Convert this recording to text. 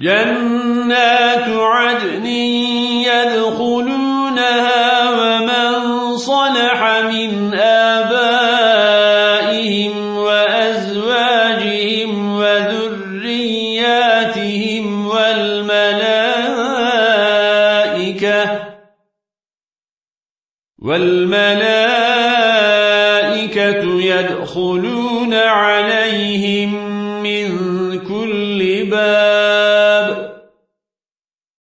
جنات عدن يدخلونها ومن صلح من آبائهم وأزواجهم وذرياتهم والملائكة والملائكة يدخلون عليهم من كل باب